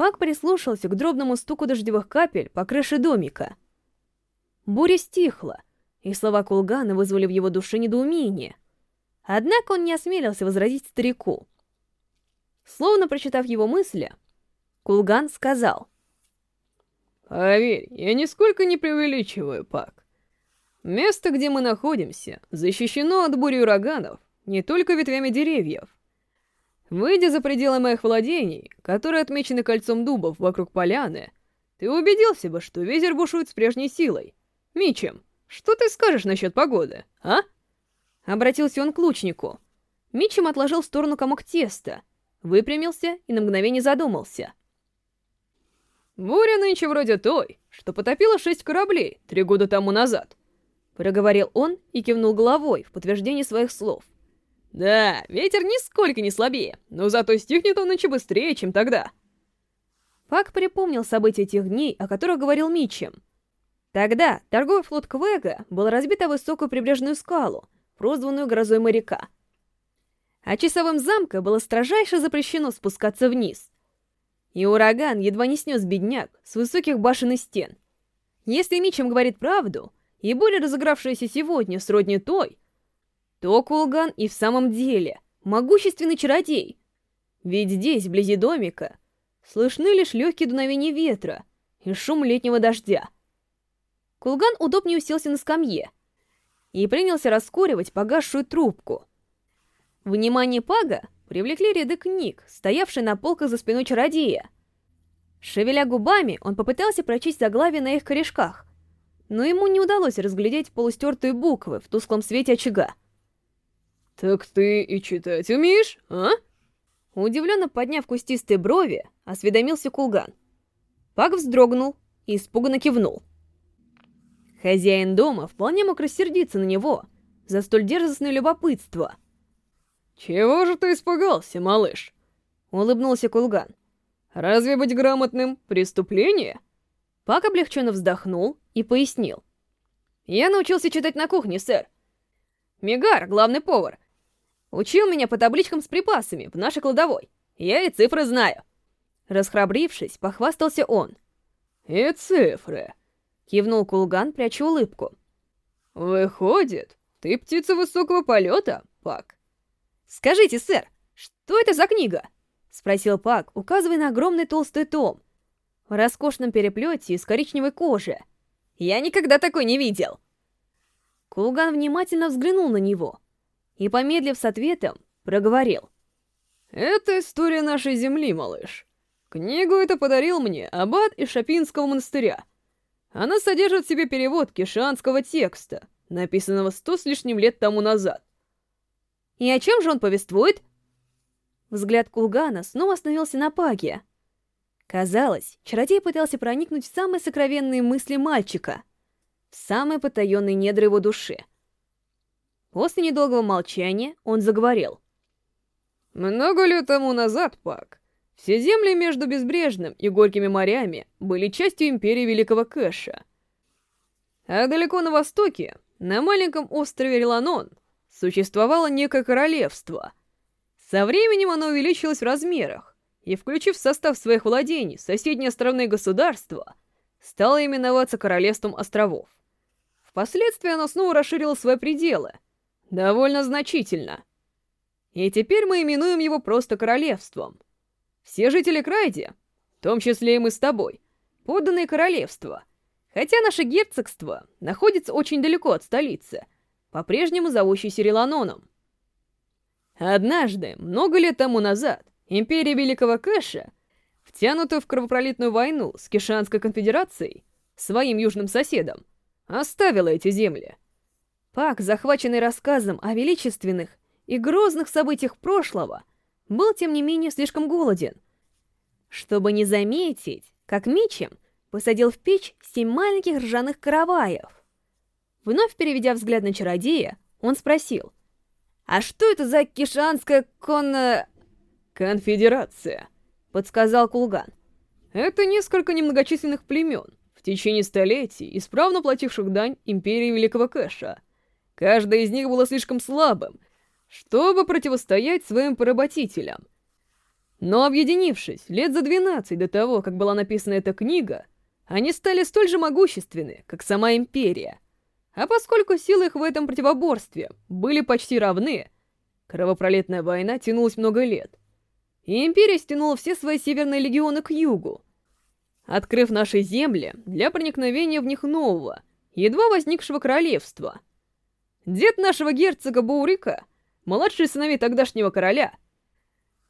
Пак прислушался к дробному стуку дождевых капель по крыше домика. Буря стихла, и слова Кулгана вызвали в его душе недоумение. Однако он не осмелился возразить старику. Словно прочитав его мысли, Кулган сказал. «Поверь, я нисколько не преувеличиваю, Пак. Место, где мы находимся, защищено от бури ураганов не только ветвями деревьев. Выйдя за пределы моих владений, которые отмечены кольцом дубов вокруг поляны, ты убедился бы, что ветер бушует с прежней силой. Мичем, что ты скажешь насчет погоды, а?» Обратился он к лучнику. Мичем отложил в сторону комок теста, выпрямился и на мгновение задумался. «Буря нынче вроде той, что потопила шесть кораблей три года тому назад», проговорил он и кивнул головой в подтверждение своих слов. «Да, ветер нисколько не слабее, но зато стихнет он нынче быстрее, чем тогда». Пак припомнил события тех дней, о которых говорил Митчем. Тогда торговый флот Квега был разбит о высокую прибрежную скалу, прозванную грозой моряка. А часовым замка было строжайше запрещено спускаться вниз. И ураган едва не снес бедняк с высоких башен и стен. Если Мичем говорит правду, и буря, разыгравшаяся сегодня, сродни той, то Кулган и в самом деле могущественный чародей. Ведь здесь, вблизи домика, слышны лишь легкие дуновения ветра и шум летнего дождя. Кулган удобнее уселся на скамье, и принялся раскуривать погасшую трубку. Внимание Пага привлекли ряды книг, стоявшие на полках за спиной чародея. Шевеля губами, он попытался прочесть заглавие на их корешках, но ему не удалось разглядеть полустертые буквы в тусклом свете очага. «Так ты и читать умеешь, а?» Удивленно подняв кустистые брови, осведомился Кулган. Паг вздрогнул и испуганно кивнул. Хозяин дома вполне мог рассердиться на него за столь дерзостное любопытство. «Чего же ты испугался, малыш?» — улыбнулся Кулган. «Разве быть грамотным — преступление?» Пак облегченно вздохнул и пояснил. «Я научился читать на кухне, сэр. Мигар, главный повар, учил меня по табличкам с припасами в нашей кладовой. Я и цифры знаю». Расхрабрившись, похвастался он. «И цифры», Кивнул Кулган, пряча улыбку. «Выходит, ты птица высокого полета, Пак?» «Скажите, сэр, что это за книга?» Спросил Пак, указывая на огромный толстый том. В роскошном переплете из коричневой кожи. «Я никогда такой не видел!» Кулган внимательно взглянул на него и, помедлив с ответом, проговорил. «Это история нашей земли, малыш. Книгу это подарил мне аббат из Шапинского монастыря. Она содержит в себе перевод кишанского текста, написанного сто с лишним лет тому назад. И о чем же он повествует? Взгляд Кулгана снова остановился на Паге. Казалось, чародей пытался проникнуть в самые сокровенные мысли мальчика, в самые потаенные недра его души. После недолгого молчания он заговорил. «Много лет тому назад, Пак, все земли между Безбрежным и Горькими морями были частью империи Великого Кэша. А далеко на востоке, на маленьком острове Реланон, существовало некое королевство. Со временем оно увеличилось в размерах, и, включив в состав своих владений соседние островные государства, стало именоваться Королевством островов. Впоследствии оно снова расширило свои пределы, довольно значительно. И теперь мы именуем его просто Королевством — все жители Крайди, в том числе и мы с тобой, подданные королевства, хотя наше герцогство находится очень далеко от столицы, по-прежнему зовущейся Реланоном. Однажды, много лет тому назад, империя Великого Кэша, втянутая в кровопролитную войну с Кишанской конфедерацией, своим южным соседом, оставила эти земли. Пак, захваченный рассказом о величественных и грозных событиях прошлого, был, тем не менее, слишком голоден. Чтобы не заметить, как Мичем посадил в печь семь маленьких ржаных караваев. Вновь переведя взгляд на чародея, он спросил, «А что это за кишанская кон... «Конфедерация», — подсказал Кулган. «Это несколько немногочисленных племен, в течение столетий исправно плативших дань Империи Великого Кэша. Каждая из них была слишком слабым, чтобы противостоять своим поработителям. Но объединившись лет за 12 до того, как была написана эта книга, они стали столь же могущественны, как сама Империя. А поскольку силы их в этом противоборстве были почти равны, кровопролитная война тянулась много лет, и Империя стянула все свои северные легионы к югу, открыв наши земли для проникновения в них нового, едва возникшего королевства. Дед нашего герцога Баурика, младший сыновей тогдашнего короля,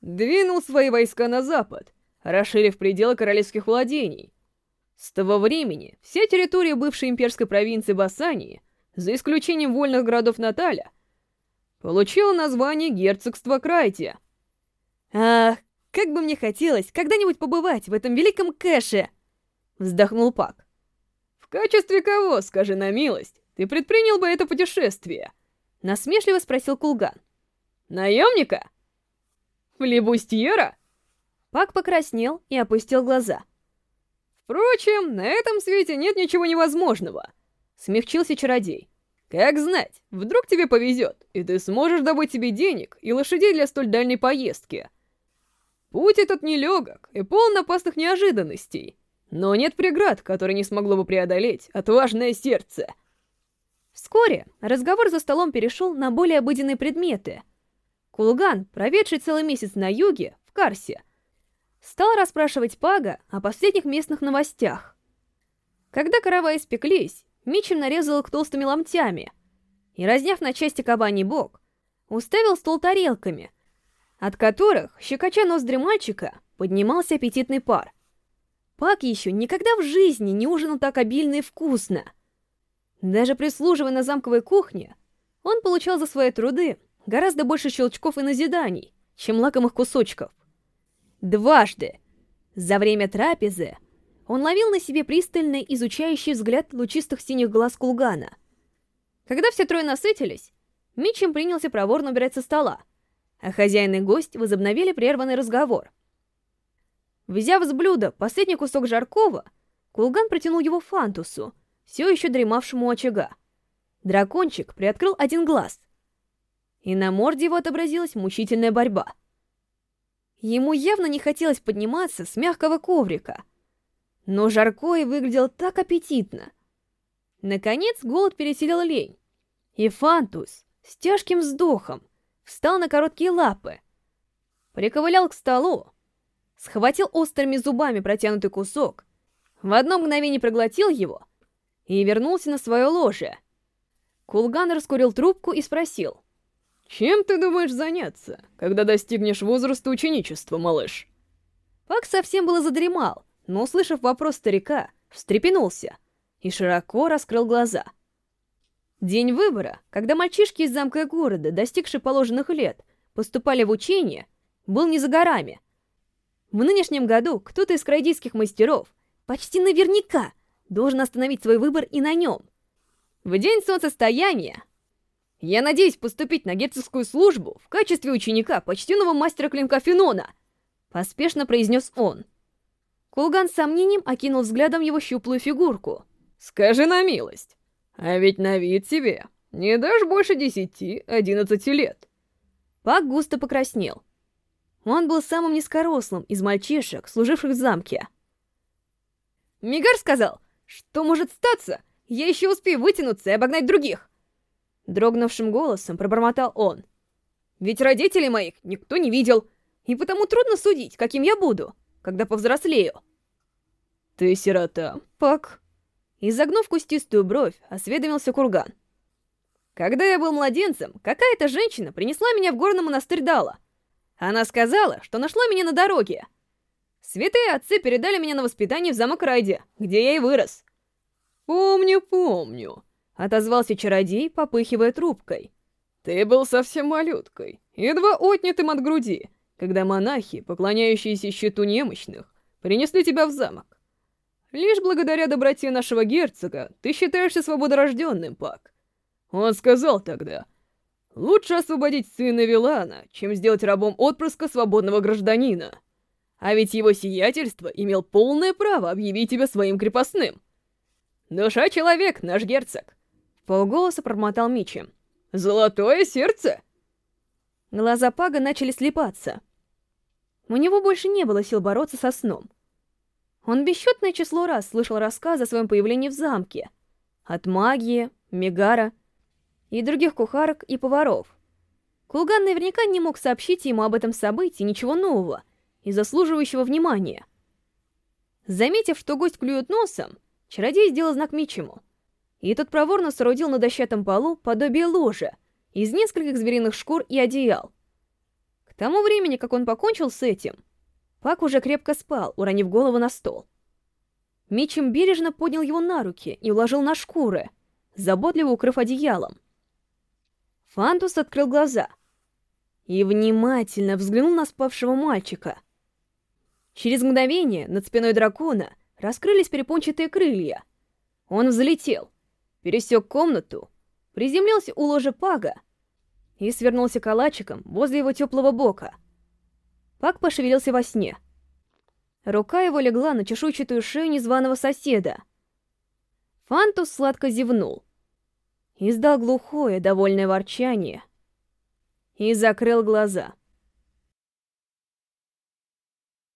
двинул свои войска на запад, расширив пределы королевских владений. С того времени вся территория бывшей имперской провинции Басании, за исключением вольных городов Наталя, получила название герцогства Крайтия. «Ах, как бы мне хотелось когда-нибудь побывать в этом великом кэше!» Вздохнул Пак. «В качестве кого, скажи на милость, ты предпринял бы это путешествие?» Насмешливо спросил Кулган. «Наемника?» Флебустьера?» Пак покраснел и опустил глаза. «Впрочем, на этом свете нет ничего невозможного», — смягчился чародей. «Как знать, вдруг тебе повезет, и ты сможешь добыть себе денег и лошадей для столь дальней поездки. Путь этот нелегок и полон опасных неожиданностей, но нет преград, которые не смогло бы преодолеть отважное сердце». Вскоре разговор за столом перешел на более обыденные предметы — Кулган, проведший целый месяц на юге, в Карсе, стал расспрашивать Пага о последних местных новостях. Когда караваи испеклись, Мичем нарезал их толстыми ломтями и, разняв на части кабаний бок, уставил стол тарелками, от которых, щекоча ноздри мальчика, поднимался аппетитный пар. Пак еще никогда в жизни не ужинал так обильно и вкусно. Даже прислуживая на замковой кухне, он получал за свои труды гораздо больше щелчков и назиданий, чем лакомых кусочков. Дважды за время трапезы он ловил на себе пристальный изучающий взгляд лучистых синих глаз Кулгана. Когда все трое насытились, Митчем принялся проворно убирать со стола, а хозяин и гость возобновили прерванный разговор. Взяв с блюда последний кусок жаркого, Кулган протянул его Фантусу, все еще дремавшему очага. Дракончик приоткрыл один глаз — и на морде его отобразилась мучительная борьба. Ему явно не хотелось подниматься с мягкого коврика, но Жаркое выглядел так аппетитно. Наконец голод переселил лень, и Фантус с тяжким вздохом встал на короткие лапы, приковылял к столу, схватил острыми зубами протянутый кусок, в одно мгновение проглотил его и вернулся на свое ложе. Кулган раскурил трубку и спросил — чем ты думаешь заняться, когда достигнешь возраста ученичества, малыш? Пак совсем было задремал, но, услышав вопрос старика, встрепенулся и широко раскрыл глаза. День выбора, когда мальчишки из замка города, достигшие положенных лет, поступали в учение, был не за горами. В нынешнем году кто-то из крайдийских мастеров почти наверняка должен остановить свой выбор и на нем. В день солнцестояния я надеюсь поступить на герцогскую службу в качестве ученика почтенного мастера клинка Фенона, поспешно произнес он. Кулган с сомнением окинул взглядом его щуплую фигурку. «Скажи на милость, а ведь на вид тебе не дашь больше десяти-одиннадцати лет». Пак густо покраснел. Он был самым низкорослым из мальчишек, служивших в замке. Мигар сказал, что может статься, я еще успею вытянуться и обогнать других. Дрогнувшим голосом пробормотал он. «Ведь родителей моих никто не видел, и потому трудно судить, каким я буду, когда повзрослею». «Ты сирота, Пак?» Изогнув кустистую бровь, осведомился Курган. «Когда я был младенцем, какая-то женщина принесла меня в горный монастырь Дала. Она сказала, что нашла меня на дороге. Святые отцы передали меня на воспитание в замок Райде, где я и вырос». «Помню, помню», Отозвался чародей, попыхивая трубкой. «Ты был совсем малюткой, едва отнятым от груди, когда монахи, поклоняющиеся щиту немощных, принесли тебя в замок. Лишь благодаря доброте нашего герцога ты считаешься свободорожденным, Пак. Он сказал тогда, лучше освободить сына Вилана, чем сделать рабом отпрыска свободного гражданина. А ведь его сиятельство имел полное право объявить тебя своим крепостным. Душа человек, наш герцог полголоса промотал Мичи. «Золотое сердце!» Глаза Пага начали слепаться. У него больше не было сил бороться со сном. Он бесчетное число раз слышал рассказы о своем появлении в замке. От магии, Мегара и других кухарок и поваров. Кулган наверняка не мог сообщить ему об этом событии ничего нового и заслуживающего внимания. Заметив, что гость клюет носом, чародей сделал знак Мичему. И тот проворно соорудил на дощатом полу подобие ложа из нескольких звериных шкур и одеял. К тому времени, как он покончил с этим, Пак уже крепко спал, уронив голову на стол. Мичем бережно поднял его на руки и уложил на шкуры, заботливо укрыв одеялом. Фантус открыл глаза и внимательно взглянул на спавшего мальчика. Через мгновение над спиной дракона раскрылись перепончатые крылья. Он взлетел, пересек комнату, приземлился у ложа Пага и свернулся калачиком возле его теплого бока — Пак пошевелился во сне. Рука его легла на чешуйчатую шею незваного соседа. Фантус сладко зевнул. Издал глухое, довольное ворчание. И закрыл глаза.